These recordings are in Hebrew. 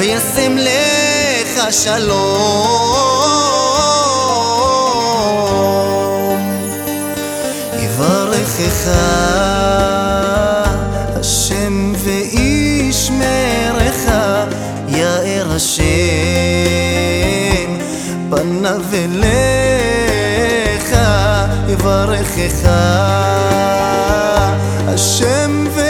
וישם לך שלום. יברכך השם וישמרך, יאר השם פניו אליך, יברכך השם וישמרך,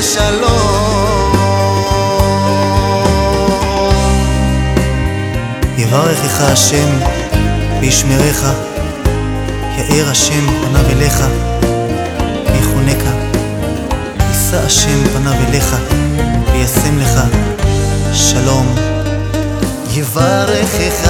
לך שלום. יברכך השם וישמרך, יאר השם פניו אליך, ויחונקה. יישא השם פניו אליך, וישם לך שלום. יברכך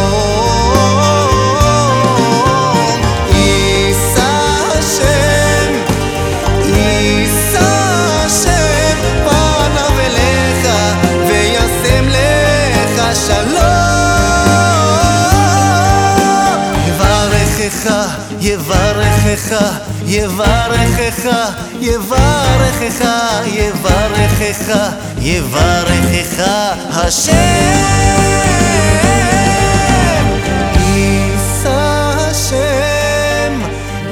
יברכך, יברכך, יברכך, יברכך, יברכך, יברכך השם. יישא השם,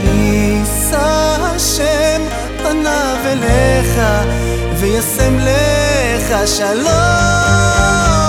יישא השם פניו אליך, וישם לך שלום.